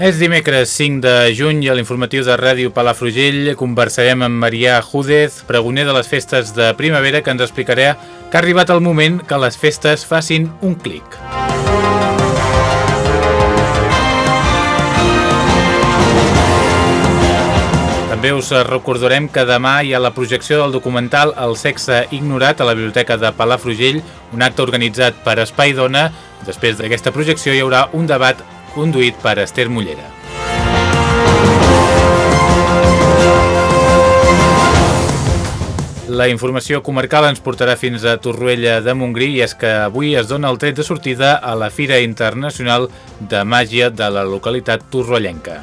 És dimecres 5 de juny i a l'informatiu de Ràdio Palafrugell conversarem amb Marià Júdez, pregoner de les festes de primavera, que ens explicarà que ha arribat el moment que les festes facin un clic. També us recordarem que demà hi ha la projecció del documental El sexe ignorat a la Biblioteca de Palafrugell, un acte organitzat per Espai Dona. Després d'aquesta projecció hi haurà un debat conduït per Esther Mullera. La informació comarcal ens portarà fins a Torroella de Montgrí i és que avui es dona el tret de sortida a la Fira Internacional de Màgia de la localitat torroellenca.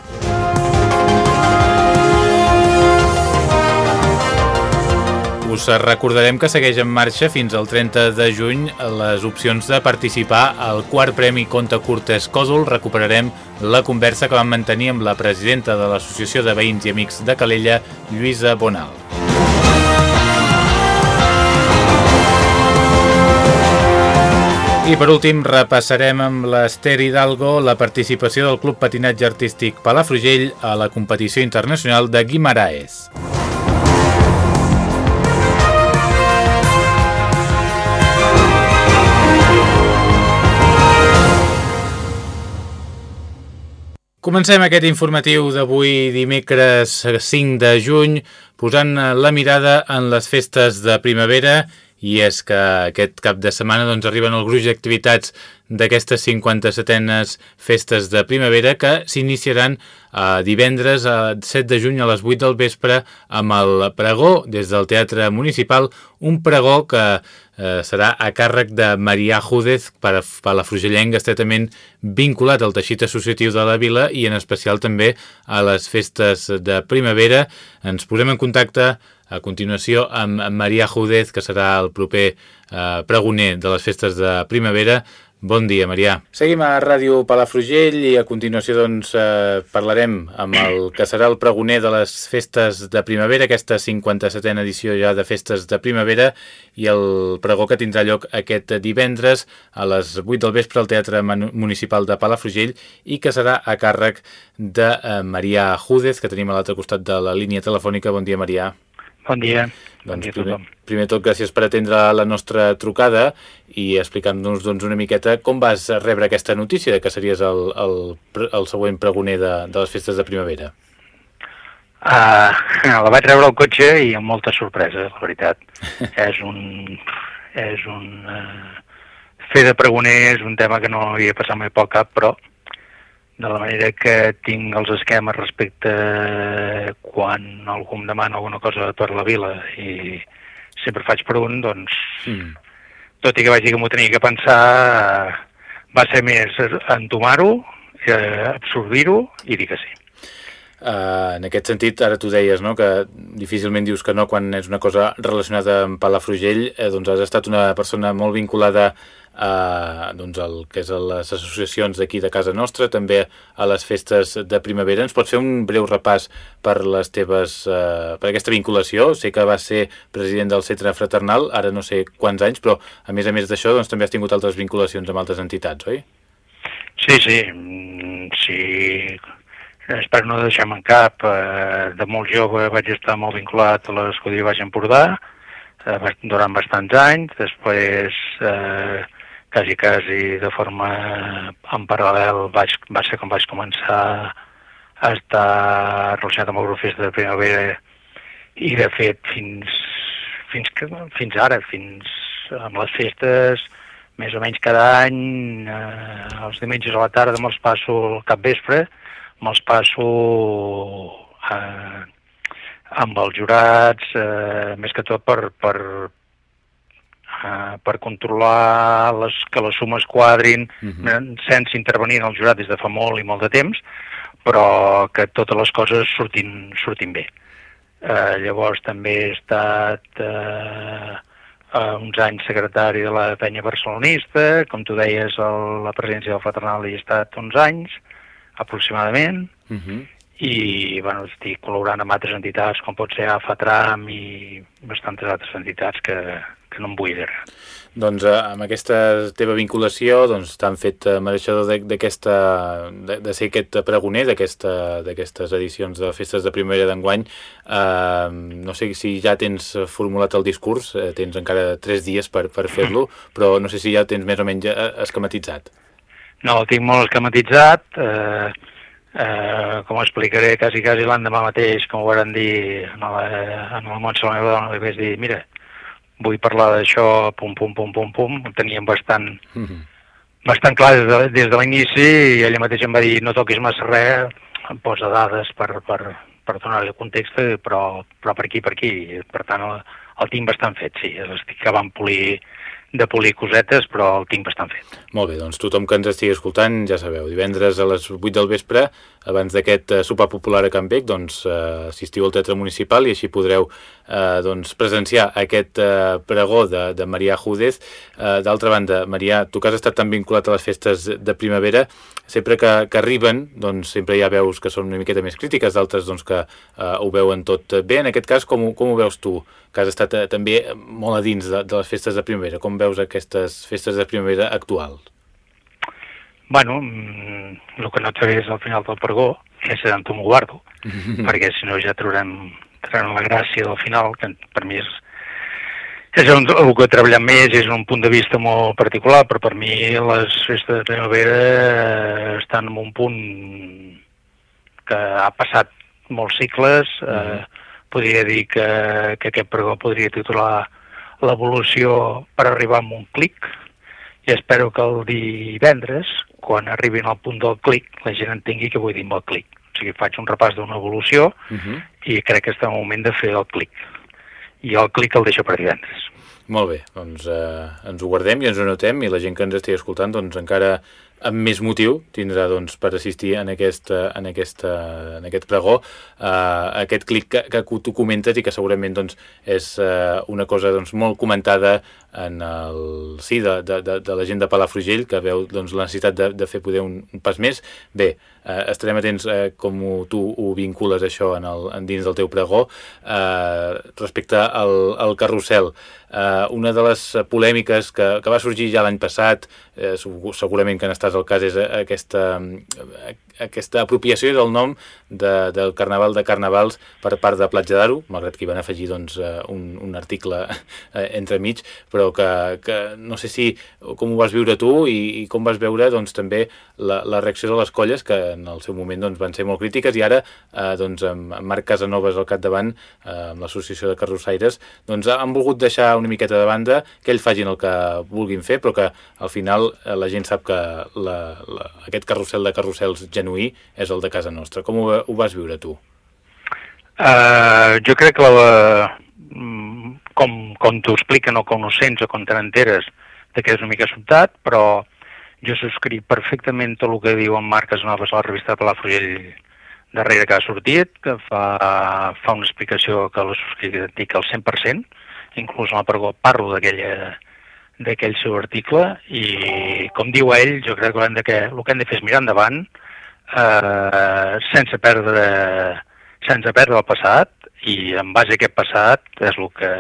Us recordarem que segueix en marxa fins al 30 de juny les opcions de participar al quart Premi Conte Curtes Còdol. Recuperarem la conversa que vam mantenir amb la presidenta de l'Associació de Veïns i Amics de Calella, Lluïsa Bonal. I per últim repassarem amb l'Ester Hidalgo la participació del Club Patinatge Artístic Palafrugell a la competició internacional de Guimaraes. Comencem aquest informatiu d'avui dimecres 5 de juny posant la mirada en les festes de primavera i és que aquest cap de setmana doncs, arriben el gruix d'activitats d'aquestes 57enes festes de primavera que s'iniciaran eh, divendres a 7 de juny a les 8 del vespre amb el pregó des del Teatre Municipal, un pregó que eh, serà a càrrec de Marià Júdez per, per la Frugellenc estretament vinculat al teixit associatiu de la vila i en especial també a les festes de primavera. Ens posem en contacte a continuació amb Marià Júdez, que serà el proper eh, pregoner de les festes de primavera. Bon dia, Marià. Seguim a Ràdio Palafrugell i a continuació doncs, eh, parlarem amb el que serà el pregoner de les festes de primavera, aquesta 57a edició ja de festes de primavera i el pregó que tindrà lloc aquest divendres a les 8 del vespre al Teatre Municipal de Palafrugell i que serà a càrrec de eh, Marià Júdez, que tenim a l'altre costat de la línia telefònica. Bon dia, Marià. Bon dia. Doncs bon dia primer, primer tot, gràcies per atendre la nostra trucada i explicant-nos doncs, una miqueta com vas rebre aquesta notícia de que series el, el, el següent pregoner de, de les festes de primavera. Uh, la vaig rebre al cotxe i amb molta sorpresa, la veritat. és un... És un uh, fer de pregoner és un tema que no havia passat mai poc cap, però de la manera que tinc els esquemes respecte quan algú em demana alguna cosa per la vila i sempre faig per un, doncs, mm. tot i que vaig dir que m'ho tenia que pensar, va ser més entomar-ho, eh, absorbir-ho i dir que sí. Uh, en aquest sentit, ara tu deies no, que difícilment dius que no quan és una cosa relacionada amb Palafrugell, eh, doncs has estat una persona molt vinculada a doncs el que és a les associacions d'aquí de casa nostra, també a les festes de primavera. Ens pots fer un breu repàs per les teves, eh, per aquesta vinculació? Sé que vas ser president del Centre Fraternal, ara no sé quants anys, però a més a més d'això doncs, també has tingut altres vinculacions amb altres entitats, oi? Sí, sí, mm, sí. Espero no deixar-me en cap. Eh, de molt jove vaig estar molt vinculat a l'Escudilla Baix Empordà, eh, durant bastants anys. Després eh, quasi, quasi de forma en paral·lel vaig, va ser com vaig començar a estar relacionat amb el grup Festa de Primavera i de fet fins, fins, que, fins ara, fins amb les festes, més o menys cada any, eh, els diumenges a la tarda me'ls passo al cap vespre, me'ls passo eh, amb els jurats, eh, més que tot per, per, eh, per controlar les, que les sumes quadrin uh -huh. sense intervenir en el jurat des de fa molt i molt de temps, però que totes les coses surtin, surtin bé. Eh, llavors també he estat eh, uns anys secretari de la penya barcelonista, com tu deies, el, la presidència del Fraternal hi he estat uns anys, aproximadament, uh -huh i bueno, estic col·laborant amb altres entitats com pot ser AFATRAM i bastantes altres entitats que, que no em vull dir. Doncs eh, amb aquesta teva vinculació doncs t'han fet eh, mereixedor d'aquesta de, de ser aquest pregoner d'aquestes edicions de festes de primavera d'enguany. Eh, no sé si ja tens formulat el discurs eh, tens encara tres dies per, per fer-lo però no sé si ja tens més o menys eh, esquematitzat. No, el tinc molt esquematitzat. Eh, eh, com ho explicaré quasi, quasi l'endemà mateix, com ho van dir en, la, en el Montse, la meva dona, li vaig dir, mira, vull parlar d'això, pum, pum, pum, pum, pum, ho teníem bastant, mm -hmm. bastant clar des de, des de l'inici i ella mateix em va dir, no toquis massa res, em posa dades per, per, per donar-li el context, però, però per aquí, per aquí. Per tant, el, el tinc bastant fet, sí. Estic acabant polir de polir cosetes, però el tinc bastant fet. Molt bé, doncs tothom que ens estigui escoltant, ja sabeu, divendres a les 8 del vespre, abans d'aquest uh, sopar popular a Can Bec, doncs uh, assistiu al Teatre Municipal i així podreu uh, doncs, presenciar aquest uh, pregó de, de Marià Júdez. Uh, D'altra banda, Marià, tu que has estat tan vinculat a les festes de primavera, sempre que, que arriben, doncs sempre ja veus que són una miqueta més crítiques, d'altres doncs, que uh, ho veuen tot bé. En aquest cas, com, com ho veus tu? que has estat eh, també molt a dins de, de les festes de primavera. Com veus aquestes festes de primavera actuals? Bueno, mm, el que no et és al final del pregó, és on t'ho guardo, perquè si no ja traurem, traurem la gràcia del final, que per mi és, és un, el que he treballat més, és un punt de vista molt particular, però per mi les festes de primavera eh, estan en un punt que ha passat molts cicles, uh -huh. eh, podria dir que, que aquest pregó podria titular l'evolució per arribar a un clic i espero que el divendres, quan arribin al punt del clic, la gent entengui què vull dir amb el clic. O sigui, faig un repàs d'una evolució uh -huh. i crec que està el moment de fer el clic. I el clic el deixo per divendres. Molt bé, doncs eh, ens ho guardem i ens ho notem i la gent que ens estigui escoltant doncs encara amb més motiu tindrà doncs, per assistir en, aquesta, en, aquesta, en aquest pregó uh, aquest clic que, que tu comentes i que segurament doncs, és uh, una cosa doncs, molt comentada en el sí de, de, de, de la gent de Palafrugell que veu doncs, la necessitat de, de fer poder un, un pas més. Bé, eh, estarem atents eh, com ho, tu ho vincules això en el, en dins del teu pregó. Eh, respecte al, al carrusel, eh, una de les polèmiques que, que va sorgir ja l'any passat, eh, segurament que n'estàs al cas, és aquesta, aquesta apropiació del nom de, del Carnaval de Carnavals per part de Platja d'Aro, malgrat que hi van afegir doncs, eh, un, un article eh, entremig, però que, que no sé si com ho vas viure tu i, i com vas veure doncs, també la, la reacció de les colles, que en el seu moment doncs, van ser molt crítiques, i ara eh, doncs, amb, Marc Casanovas al capdavant, eh, amb l'Associació de Carrossaires, doncs, han volgut deixar una miqueta de banda que ells facin el que vulguin fer, però que al final eh, la gent sap que la, la, aquest carrusel de carrusels genuí és el de casa nostra. Com ho, ho vas viure tu? Uh, jo crec que la, com, com t'ho expliquen o com ho sents o com te n'enteres que és una mica sobtat, però jo subscric perfectament tot el que diu en Marc Casanovas a la revista de Palafrugell darrere que ha sortit, que fa, fa una explicació que la subscric al 100%, inclús en la pregó parlo d'aquella d'aquell seu article i com diu ell, jo crec que, de que el que hem de fer és mirar endavant eh, sense perdre sense perdre el passat i en base a aquest passat és el que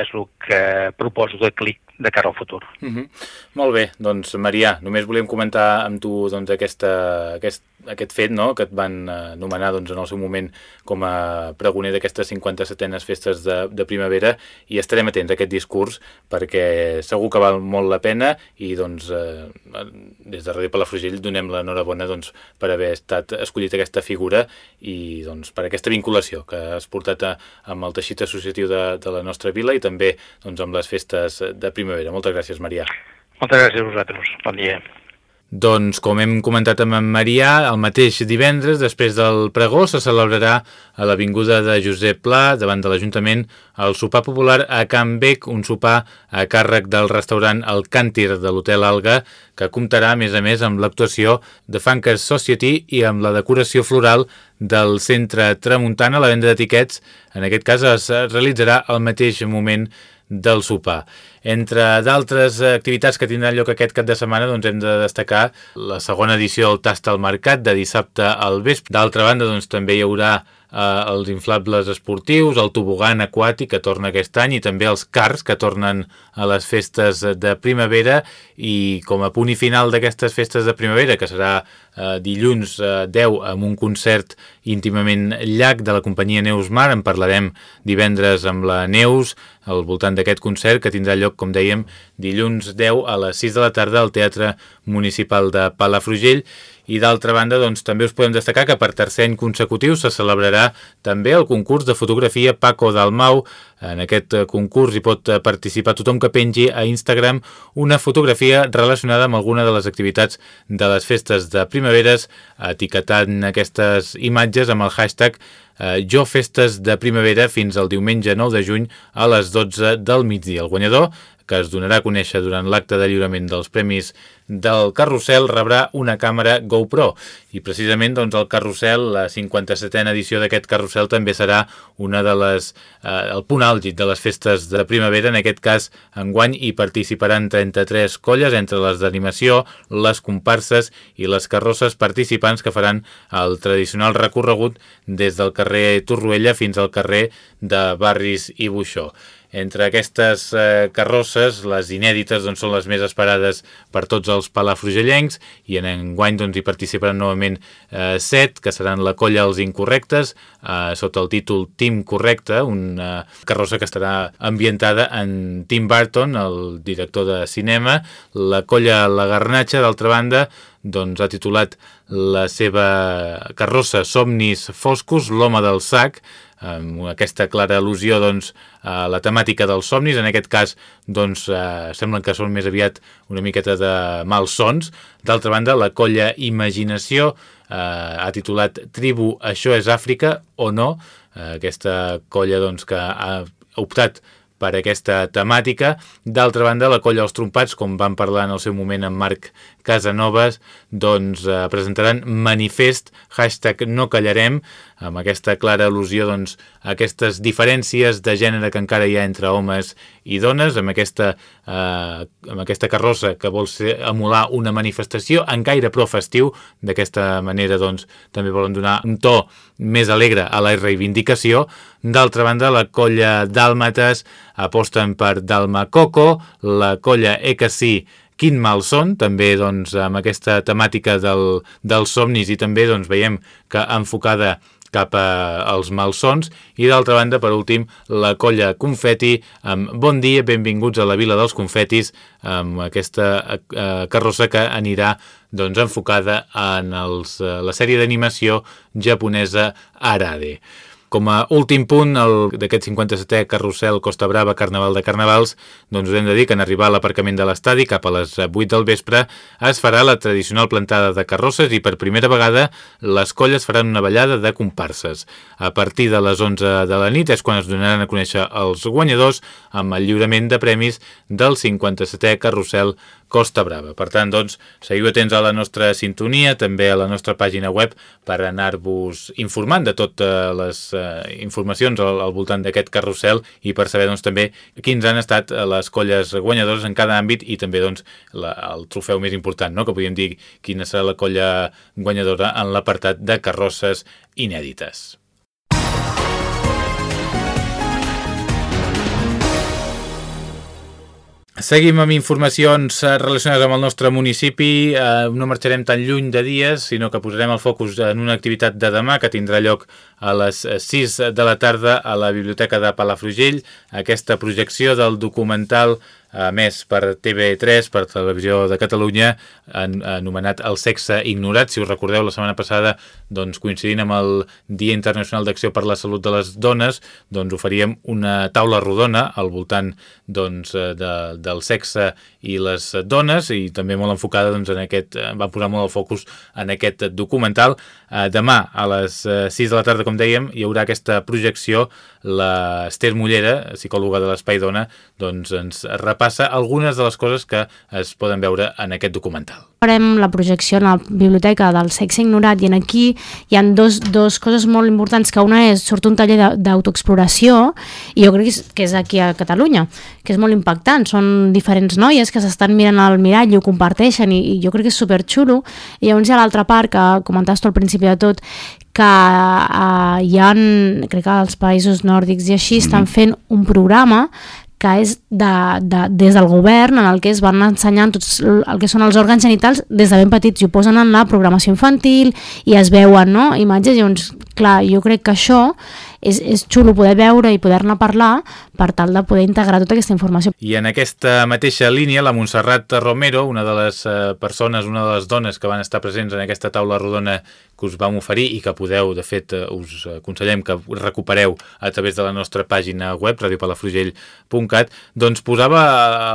és el que proposo de clic de cara al futur. Uh mhm. -huh. Molt bé, doncs Marià, només volíem comentar amb tu doncs, aquesta, aquest, aquest fet no? que et van eh, nomenar doncs, en el seu moment com a pregoner d'aquestes 57enes festes de, de primavera i estarem atents a aquest discurs perquè segur que val molt la pena i doncs, eh, des de Ràdio Palafrugell donem l'enhorabona doncs, per haver estat escollit aquesta figura i doncs, per aquesta vinculació que has portat a, amb el teixit associatiu de, de la nostra vila i també doncs, amb les festes de primavera primavera. Moltes gràcies, Maria. Moltes gràcies a vosaltres. Bon dia. Doncs, com hem comentat amb en Marià, el mateix divendres, després del pregó, se celebrarà a l'Avinguda de Josep Pla, davant de l'Ajuntament, el sopar popular a Can Bec, un sopar a càrrec del restaurant El Càntir de l'Hotel Alga, que comptarà, a més a més, amb l'actuació de Funkers Society i amb la decoració floral del centre Tramuntana. La venda d'etiquets, en aquest cas, es realitzarà al mateix moment del sopar. Entre d'altres activitats que tindran lloc aquest cap de setmana, doncs hem de destacar la segona edició del Tast al Mercat, de dissabte al vespre. D'altra banda, doncs també hi haurà eh, els inflables esportius, el tobogan aquàtic que torna aquest any i també els cars que tornen a les festes de primavera i com a punt i final d'aquestes festes de primavera, que serà eh, dilluns eh, 10 amb un concert íntimament llac de la companyia Neus Mar, en parlarem divendres amb la Neus al voltant d'aquest concert que tindrà lloc, com dèiem, dilluns 10 a les 6 de la tarda al Teatre Municipal de Palafrugell. I d'altra banda doncs, també us podem destacar que per tercer any consecutiu se celebrarà també el concurs de fotografia Paco Dalmau. En aquest eh, concurs hi pot eh, participar tothom que pengi a Instagram una fotografia relacionada amb alguna de les activitats de les festes de primaveres, etiquetant aquestes imatges amb el hashtag eh, Jo Festes de Primavera fins al diumenge 9 de juny a les 12 del migdia. El guanyador que es donarà a conèixer durant l'acte de lliurament dels premis del Carrusel, rebrà una càmera GoPro. I precisament doncs, el Carrusel, la 57a edició d'aquest Carrusel, també serà una de les, eh, el punt àlgid de les festes de primavera. En aquest cas, enguany hi participaran 33 colles, entre les d'animació, les comparses i les carrosses participants que faran el tradicional recorregut des del carrer Torroella fins al carrer de Barris i Buixó. Entre aquestes eh, carrosses, les inèdites doncs, són les més esperades per tots els palafrugellencs i en enguany doncs, hi participaran novament eh, set, que seran la colla Els Incorrectes, eh, sota el títol Team Correcte, una carrossa que estarà ambientada en Tim Burton, el director de cinema, la colla La Garnatxa, d'altra banda, doncs, ha titulat la seva carrossa Somnis Foscos, l'home del sac, amb aquesta clara al·lusió doncs, a la temàtica dels somnis, en aquest cas doncs, eh, semblen que són més aviat una miqueta de malsons. D'altra banda, la colla Imaginació eh, ha titulat Tribu, això és Àfrica o no? Eh, aquesta colla doncs, que ha optat per aquesta temàtica. D'altra banda, la colla Els Trompats, com van parlar en el seu moment amb Marc Casanovas, doncs eh, presentaran manifest, hashtag no callarem, amb aquesta clara al·lusió doncs, a aquestes diferències de gènere que encara hi ha entre homes i dones, amb aquesta, eh, amb aquesta carrossa que vol ser, emular una manifestació en gaire pro festiu, d'aquesta manera doncs, també volen donar un to més alegre a la reivindicació. D'altra banda, la colla Dàlmates aposten per Dalma Coco, la colla Ecasí Quin mal són, també doncs, amb aquesta temàtica del, dels somnis i també doncs, veiem que enfocada cap als malsons i d'altra banda, per últim, la colla Confeti amb Bon dia, benvinguts a la Vila dels Confetis amb aquesta eh, carrossa que anirà doncs, enfocada en els, eh, la sèrie d'animació japonesa Arade. Com a últim punt d'aquest 57è carrusel Costa Brava Carnaval de Carnavals, doncs us hem de dir que en arribar a l'aparcament de l'estadi cap a les 8 del vespre es farà la tradicional plantada de carrosses i per primera vegada les colles faran una ballada de comparses. A partir de les 11 de la nit és quan es donaran a conèixer els guanyadors amb el lliurament de premis del 57è carrusel Costa Brava. Per tant, doncs, seguiu atents a la nostra sintonia, també a la nostra pàgina web per anar-vos informant de totes les eh, informacions al, al voltant d'aquest carrusel i per saber doncs, també quins han estat les colles guanyadores en cada àmbit i també doncs, la, el trofeu més important, no? que podríem dir quina serà la colla guanyadora en l'apartat de carrosses inèdites. Seguim amb informacions eh, relacionades amb el nostre municipi. Eh, no marxarem tan lluny de dies, sinó que posarem el focus en una activitat de demà que tindrà lloc a les 6 de la tarda a la Biblioteca de Palafrugell. Aquesta projecció del documental a més per TV3, per Televisió de Catalunya, en, anomenat El sexe ignorat. Si us recordeu, la setmana passada, doncs, coincidint amb el Dia Internacional d'Acció per la Salut de les Dones, doncs oferíem una taula rodona al voltant doncs, de, del sexe i les dones i també molt enfocada doncs, en aquest, va posar molt el focus en aquest documental. Demà a les 6 de la tarda, com dèiem, hi haurà aquesta projecció l'Ester Mullera, psicòloga de l'Espai Dona, doncs ens repassa algunes de les coses que es poden veure en aquest documental. Farem la projecció en la biblioteca del sexe ignorat i en aquí hi han dos, dos coses molt importants, que una és, surt un taller d'autoexploració i jo crec que és, que és aquí a Catalunya, que és molt impactant, són diferents noies que s'estan mirant al mirall i ho comparteixen i, i jo crec que és superxulo i llavors hi ha l'altra part que comentaves tu al principi de tot que uh, hi ha, crec que als països nòrdics i així, estan mm-hmm. fent un programa que és de, de, des del govern en el que es van ensenyant tots el que són els òrgans genitals des de ben petits i ho posen en la programació infantil i es veuen no? imatges i doncs, clar, jo crec que això és, és xulo poder veure i poder-ne parlar per tal de poder integrar tota aquesta informació. I en aquesta mateixa línia, la Montserrat Romero, una de les eh, persones, una de les dones que van estar presents en aquesta taula rodona que us vam oferir i que podeu, de fet, eh, us aconsellem que recupereu a través de la nostra pàgina web, radiopalafrugell.cat, doncs posava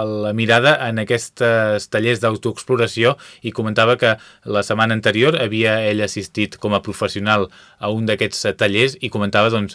la mirada en aquests tallers d'autoexploració i comentava que la setmana anterior havia ell assistit com a professional a un d'aquests tallers i comentava doncs,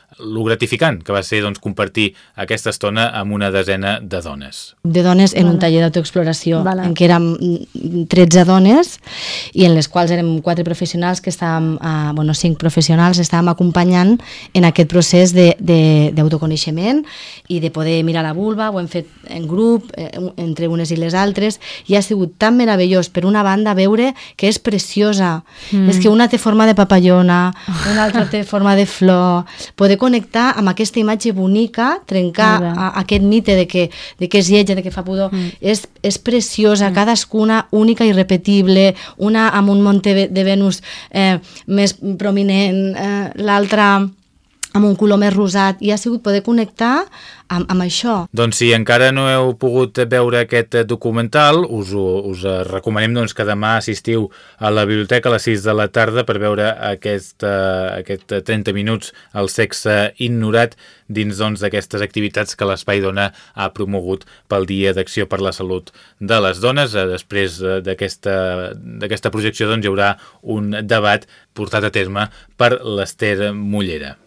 lo gratificant que va ser doncs, compartir aquesta estona amb una desena de dones. De dones en vale. un taller d'autoexploració vale. en què érem 13 dones i en les quals érem quatre professionals que estàvem, eh, bueno, cinc professionals estàvem acompanyant en aquest procés d'autoconeixement i de poder mirar la vulva, ho hem fet en grup, eh, entre unes i les altres, i ha sigut tan meravellós, per una banda, veure que és preciosa. Mm. És que una té forma de papallona, una altra té forma de flor, poder connectar amb aquesta imatge bonica, trencar a, aquest mite de que, de que és lletja, de que fa pudor, mm. és, és preciosa, mm. cadascuna única i repetible, una amb un monte de Venus eh, més prominent, eh, l'altra amb un color més rosat i ha sigut poder connectar amb, amb això. Doncs si encara no heu pogut veure aquest documental, us, us recomanem doncs, que demà assistiu a la biblioteca a les 6 de la tarda per veure aquest, uh, aquest 30 minuts al sexe ignorat dins doncs, d'aquestes doncs, activitats que l'Espai Dona ha promogut pel Dia d'Acció per la Salut de les Dones. Uh, després uh, d'aquesta projecció doncs, hi haurà un debat portat a terme per l'Ester Mullera.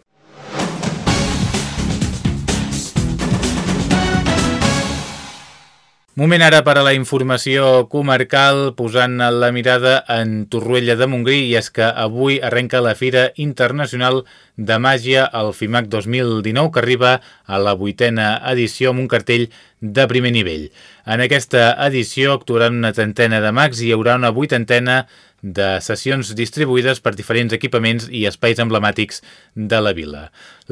Moment ara per a la informació comarcal, posant la mirada en Torruella de Montgrí, i és que avui arrenca la Fira Internacional de Màgia, el FIMAC 2019, que arriba a la vuitena edició amb un cartell de primer nivell. En aquesta edició actuaran una trentena de mags i hi haurà una vuitantena de sessions distribuïdes per diferents equipaments i espais emblemàtics de la vila.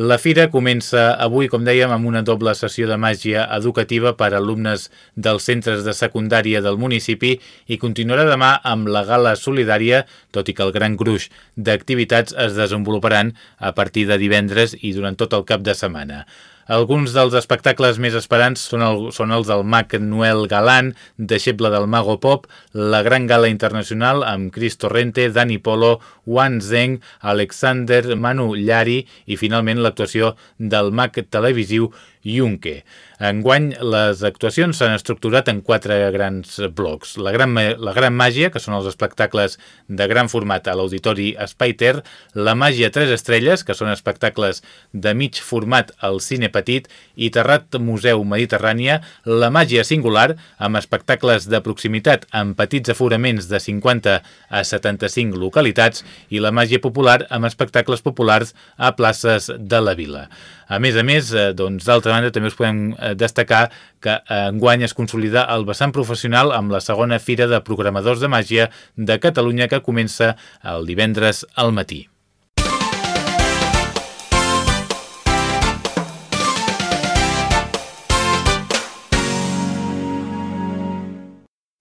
La fira comença avui, com dèiem, amb una doble sessió de màgia educativa per a alumnes dels centres de secundària del municipi i continuarà demà amb la gala solidària, tot i que el gran gruix d'activitats es desenvoluparan a partir de divendres i durant tot el cap de setmana. Alguns dels espectacles més esperants són, el, són els del mag Noel Galan, deixeble del Mago Pop, la Gran Gala Internacional amb Cris Torrente, Dani Polo, Wan Zeng, Alexander, Manu Llari i finalment l'actuació del mag televisiu Junque. Enguany, les actuacions s'han estructurat en quatre grans blocs. La gran, la gran màgia, que són els espectacles de gran format a l'Auditori Espai Ter, la màgia tres estrelles, que són espectacles de mig format al cine petit, i Terrat Museu Mediterrània, la màgia singular, amb espectacles de proximitat amb petits aforaments de 50 a 75 localitats, i la màgia popular amb espectacles populars a places de la vila. A més a més, eh, doncs, d'altra banda, també us podem eh, destacar que eh, enguany es consolida el vessant professional amb la segona Fira de Programadors de Màgia de Catalunya que comença el divendres al matí.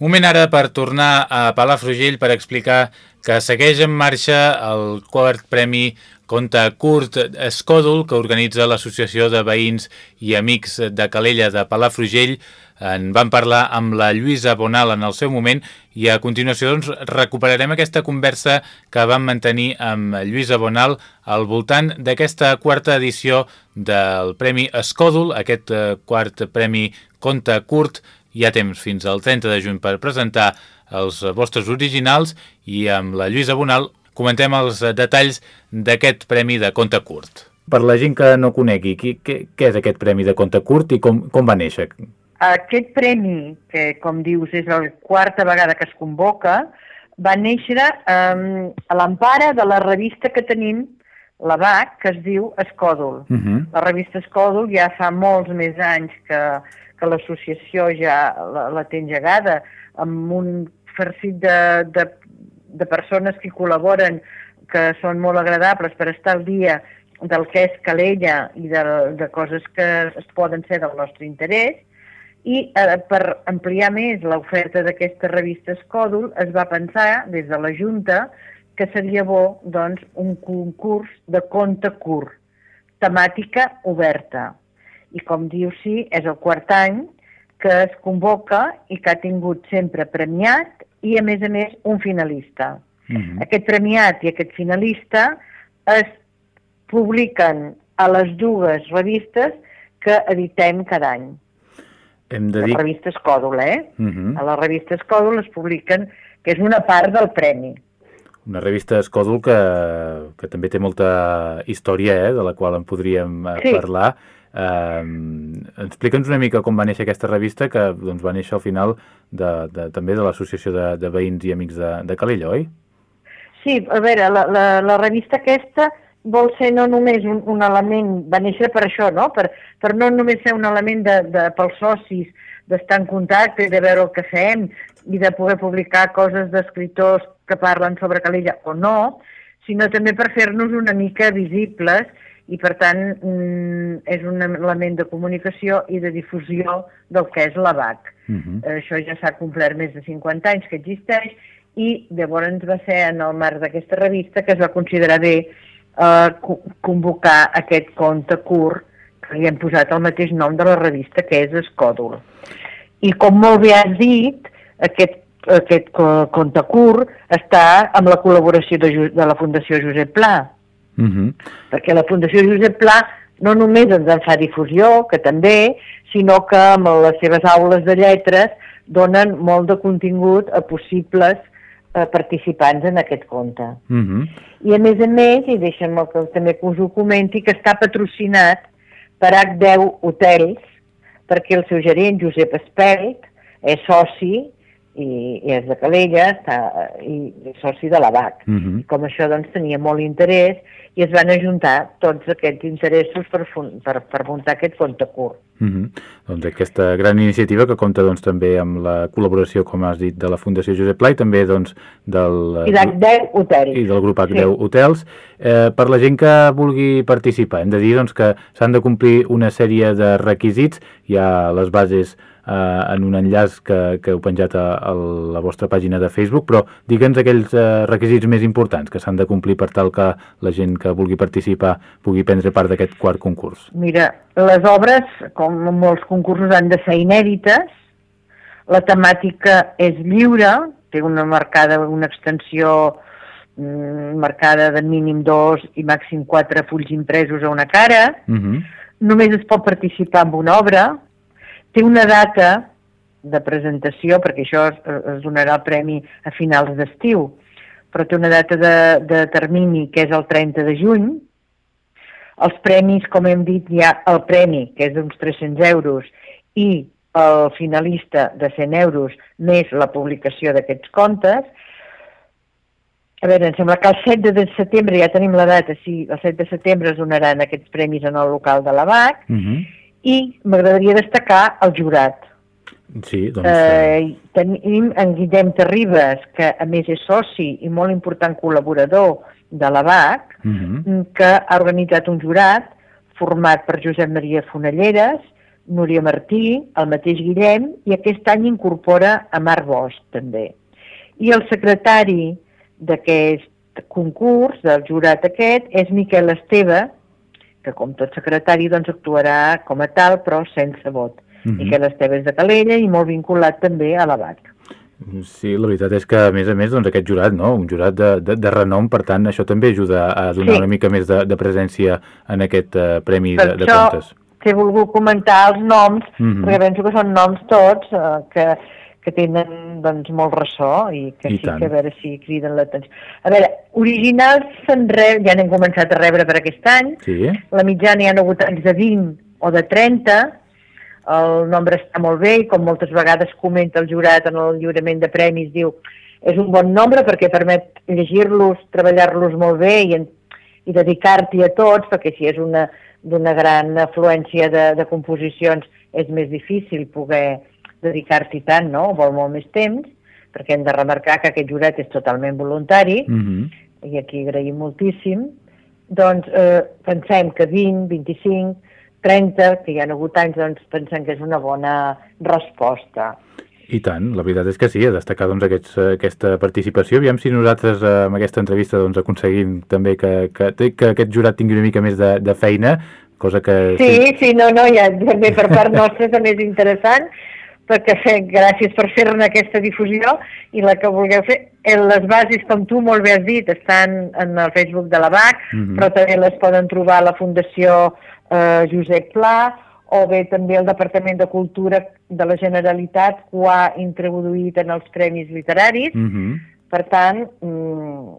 Moment ara per tornar a Palafrugell per explicar que segueix en marxa el quart premi Conte Curt Escòdol que organitza l'Associació de Veïns i Amics de Calella de Palafrugell. En van parlar amb la Lluïsa Bonal en el seu moment i a continuació doncs, recuperarem aquesta conversa que vam mantenir amb Lluïsa Bonal al voltant d'aquesta quarta edició del Premi Escòdol, aquest eh, quart Premi Conte Curt. Hi ha temps fins al 30 de juny per presentar els vostres originals i amb la Lluïsa Bonal comentem els detalls d'aquest Premi de Conte Curt. Per la gent que no conegui, qui, què, què és aquest Premi de Conte Curt i com, com va néixer? Aquest premi, que com dius és la quarta vegada que es convoca, va néixer um, a l'empara de la revista que tenim, la BAC, que es diu Escòdol. Uh mhm. -huh. La revista Escòdol ja fa molts més anys que, que l'associació ja la, la té engegada, amb un farcit de, de de persones que col·laboren que són molt agradables per estar al dia del que és Calella i de, de coses que es poden ser del nostre interès i eh, per ampliar més l'oferta d'aquesta revista Escòdol es va pensar des de la Junta que seria bo doncs, un concurs de conte curt, temàtica oberta. I com diu, sí, és el quart any que es convoca i que ha tingut sempre premiat i, a més a més, un finalista. Uh mhm. -huh. Aquest premiat i aquest finalista es publiquen a les dues revistes que editem cada any. Hem de dir... La revista Escòdol, eh? Uh mhm. -huh. A la revista Escòdol es publiquen, que és una part del premi. Una revista Escòdol que, que també té molta història, eh?, de la qual en podríem eh, sí. parlar. Eh, Explica'ns una mica com va néixer aquesta revista, que doncs, va néixer al final de, de, també de l'Associació de, de Veïns i Amics de, de Calella, oi? Sí, a veure, la, la, la revista aquesta vol ser no només un, un element, va néixer per això, no? Per, per no només ser un element de, de, pels socis, d'estar en contacte i de veure el que fem i de poder publicar coses d'escriptors que parlen sobre Calella o no, sinó també per fer-nos una mica visibles i per tant mm, és un element de comunicació i de difusió del que és la BAC. Uh mhm. -huh. Això ja s'ha complert més de 50 anys que existeix i llavors va ser en el marc d'aquesta revista que es va considerar bé eh, convocar aquest conte curt que li hem posat el mateix nom de la revista que és Escòdol. I com molt bé has dit, aquest, aquest conte curt està amb la col·laboració de, de la Fundació Josep Pla, Uh mhm. -huh. Perquè la Fundació Josep Pla no només ens en fa difusió, que també, sinó que amb les seves aules de lletres donen molt de contingut a possibles eh, participants en aquest conte. Uh mhm. -huh. I a més a més, i deixa'm que també que us ho comenti, que està patrocinat per H10 Hotels, perquè el seu gerent, Josep Espelt, és soci i, i és de Calella està, i, i soci de la BAC. Uh -huh. Com això doncs, tenia molt interès i es van ajuntar tots aquests interessos per, per, per muntar aquest compte curt. Uh -huh. Doncs aquesta gran iniciativa que compta doncs, també amb la col·laboració, com has dit, de la Fundació Josep Pla i també doncs, del... I d'H10 Hotels. I del grup H10 sí. Hotels. Eh, per la gent que vulgui participar, hem de dir doncs, que s'han de complir una sèrie de requisits, hi ha les bases eh, en un enllaç que, que heu penjat a, a la vostra pàgina de Facebook, però digue'ns aquells eh, requisits més importants que s'han de complir per tal que la gent que vulgui participar pugui prendre part d'aquest quart concurs. Mira, les obres, com molts concursos, han de ser inèdites, la temàtica és lliure, té una marcada, una extensió mm, marcada de mínim dos i màxim quatre fulls impresos a una cara, uh mhm. -huh. només es pot participar en una obra, té una data de presentació, perquè això es, es donarà el premi a finals d'estiu, però té una data de, de termini que és el 30 de juny. Els premis, com hem dit, hi ha el premi, que és d'uns 300 euros, i el finalista de 100 euros, més la publicació d'aquests contes. A veure, em sembla que el 7 de setembre, ja tenim la data, sí, el 7 de setembre es donaran aquests premis en el local de la BAC, uh mhm. -huh i m'agradaria destacar el jurat. Sí, doncs... Eh, tenim en Guillem Terribas, que a més és soci i molt important col·laborador de la BAC, uh mhm. -huh. que ha organitzat un jurat format per Josep Maria Fonalleres, Núria Martí, el mateix Guillem, i aquest any incorpora a Marc Bosch, també. I el secretari d'aquest concurs, del jurat aquest, és Miquel Esteve, que com tot secretari doncs actuarà com a tal, però sense vot. Mm -hmm. Miquel Esteve és de Calella i molt vinculat també a l'ABAC. Sí, la veritat és que, a més a més, doncs, aquest jurat, no? un jurat de, de, de renom, per tant, això també ajuda a donar sí. una mica més de, de presència en aquest uh, Premi per de, de això, Contes. he volgut comentar els noms, mm -hmm. perquè penso que són noms tots uh, que que tenen doncs, molt ressò i que I sí tant. que a veure si criden l'atenció. A veure, originals se'n rep, ja n'hem començat a rebre per aquest any, sí. la mitjana hi ha hagut anys de 20 o de 30, el nombre està molt bé i com moltes vegades comenta el jurat en el lliurament de premis, diu és un bon nombre perquè permet llegir-los, treballar-los molt bé i, en, i dedicar-t'hi a tots, perquè si és una d'una gran afluència de, de composicions és més difícil poder dedicar-s'hi tant, no? Vol molt més temps, perquè hem de remarcar que aquest jurat és totalment voluntari, mm -hmm. i aquí agraïm moltíssim, doncs eh, pensem que 20, 25, 30, que hi ha hagut anys, doncs pensem que és una bona resposta. I tant, la veritat és que sí, a destacar doncs, aquests, aquesta participació. Aviam si nosaltres eh, amb aquesta entrevista doncs, aconseguim també que, que, que aquest jurat tingui una mica més de, de feina, cosa que... Sí, sí, sí no, no, ja, també per part nostra també és interessant, perquè fer, gràcies per fer-ne aquesta difusió i la que vulgueu fer. Eh, les bases, com tu molt bé has dit, estan en el Facebook de la BAC, mm -hmm. però també les poden trobar a la Fundació eh, Josep Pla o bé també el Departament de Cultura de la Generalitat que ho ha introduït en els premis literaris. Mm -hmm. Per tant, mm,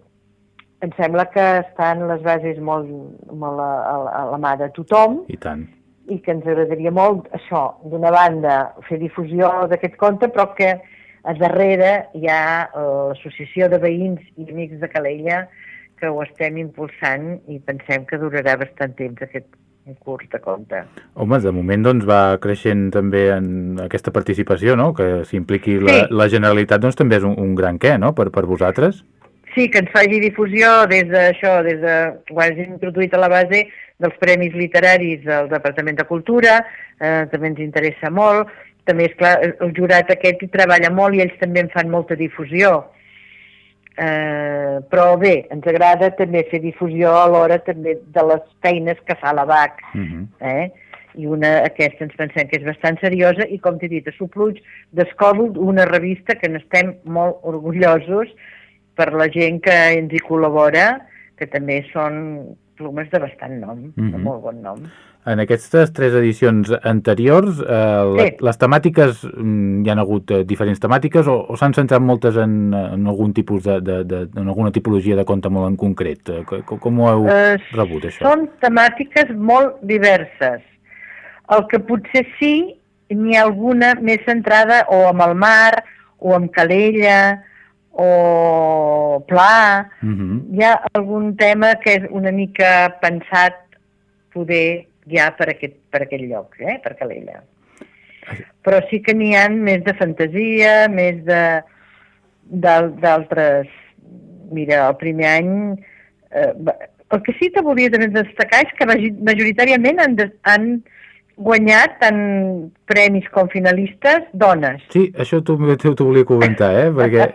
em sembla que estan les bases molt, molt a, a, a la mà de tothom. I tant i que ens agradaria molt això, d'una banda, fer difusió d'aquest conte, però que a darrere hi ha eh, l'Associació de Veïns i Amics de Calella que ho estem impulsant i pensem que durarà bastant temps aquest curs de conte. Home, de moment doncs, va creixent també en aquesta participació, no? que s'impliqui sí. la, la Generalitat doncs, també és un, un gran què no? per, per vosaltres. Sí, que ens faci difusió des d'això, des de quan hagi introduït a la base dels Premis Literaris del Departament de Cultura, eh, també ens interessa molt. També, és clar, el jurat aquest hi treballa molt i ells també en fan molta difusió. Eh, però bé, ens agrada també fer difusió a l'hora també de les feines que fa la BAC. Uh -huh. eh? i una aquesta ens pensem que és bastant seriosa i com t'he dit, a Supluig d'Escòbol, una revista que n'estem molt orgullosos per la gent que ens hi col·labora, que també són plumes de bastant nom, mm -hmm. de mhm. molt bon nom. En aquestes tres edicions anteriors, eh, sí. les, les temàtiques, mm, hi han hagut eh, diferents temàtiques o, o s'han centrat moltes en, en algun tipus de, de, de, en alguna tipologia de conte molt en concret? Eh, com, com ho heu eh, rebut, això? Són temàtiques molt diverses. El que potser sí, n'hi ha alguna més centrada o amb el mar, o amb Calella, o pla, uh -huh. hi ha algun tema que és una mica pensat poder ja per aquest, per aquest lloc, eh? per Calella. Però sí que n'hi ha més de fantasia, més de d'altres... Mira, el primer any... Eh, el que sí que volia també destacar és que majoritàriament han, de, han guanyat tant premis com finalistes dones. Sí, això t'ho volia comentar, eh? perquè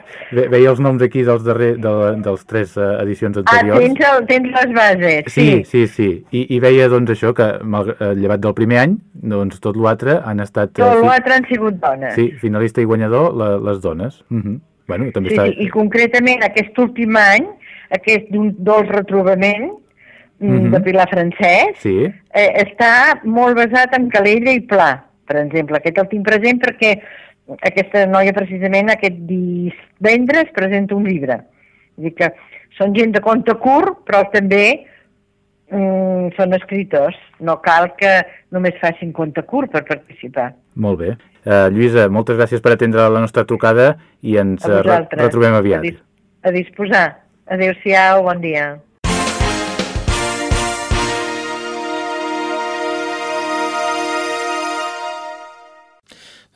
veia els noms aquí dels, darrer, de, dels tres uh, edicions ah, anteriors. Ah, tens, el, tens les bases, sí. Sí, sí, sí. I, i veia doncs això, que mal, eh, llevat del primer any, doncs tot l'altre han estat... Eh, tot l'altre han sigut dones. Sí, finalista i guanyador, la, les dones. Uh -huh. bueno, també sí, està... sí, i concretament aquest últim any, aquest d'un dos retrobament, mm -hmm. de Pilar Francès, sí. eh, està molt basat en Calella i Pla, per exemple. Aquest el tinc present perquè aquesta noia precisament aquest divendres presenta un llibre. Vull dir que són gent de compte curt, però també mm, són escriptors. No cal que només facin compte curt per participar. Molt bé. Uh, Lluïsa, moltes gràcies per atendre la nostra trucada i ens uh, retrobem aviat. A, dis a disposar. Adéu-siau, bon dia.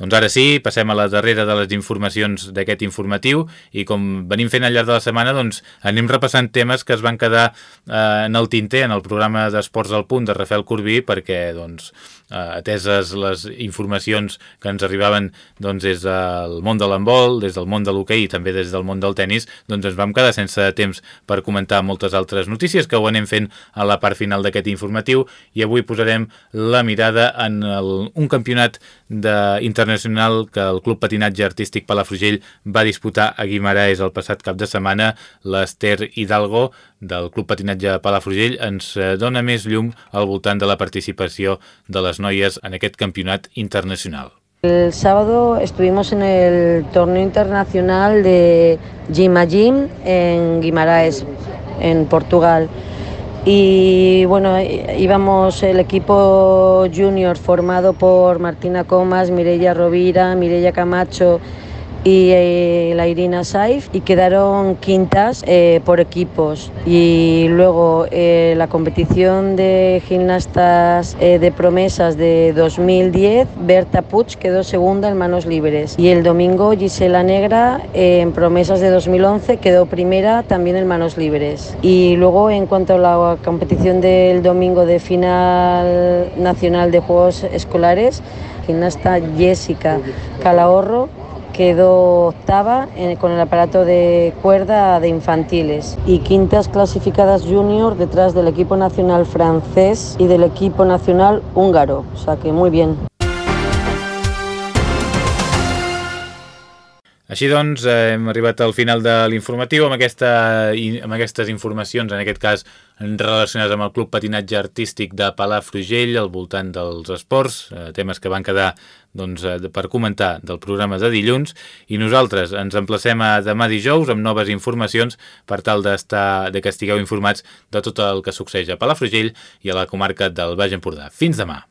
Doncs ara sí, passem a la darrera de les informacions d'aquest informatiu i com venim fent al llarg de la setmana, doncs anem repassant temes que es van quedar eh, en el tinter en el programa d'Esports al Punt de Rafael Corbí perquè doncs ateses les informacions que ens arribaven doncs, des del món de l'handbol, des del món de l'hoquei i també des del món del tennis, doncs ens vam quedar sense temps per comentar moltes altres notícies que ho anem fent a la part final d'aquest informatiu i avui posarem la mirada en el, un campionat de, internacional que el Club Patinatge Artístic Palafrugell va disputar a Guimaraes el passat cap de setmana. L'Ester Hidalgo del Club Patinatge Palafrugell ens eh, dona més llum al voltant de la participació de les noies en aquest campionat internacional. El sábado estuvimos en el torneo internacional de Gym a Gym en Guimaraes, en Portugal. Y bueno, íbamos el equipo junior formado por Martina Comas, Mireia Rovira, Mireia Camacho y eh, la Irina Saif y quedaron quintas eh, por equipos. Y luego eh, la competición de gimnastas eh, de promesas de 2010, Berta Puig quedó segunda en manos libres. Y el domingo Gisela Negra en promesas de 2011 quedó primera también en manos libres. Y luego en cuanto a la competición del domingo de final nacional de Juegos Escolares, gimnasta Jessica Calahorro quedó octava con el aparato de cuerda de infantiles y quintas clasificadas junior detrás del equipo nacional francés y del equipo nacional húngaro. O sea que muy bien. Així doncs, eh, hem arribat al final de l'informatiu amb, aquesta, amb aquestes informacions, en aquest cas relacionades amb el Club Patinatge Artístic de Palafrugell, al voltant dels esports, eh, temes que van quedar doncs, eh, per comentar del programa de dilluns, i nosaltres ens emplacem a demà dijous amb noves informacions per tal d'estar de que estigueu informats de tot el que succeeix a Palafrugell i a la comarca del Baix Empordà. Fins demà!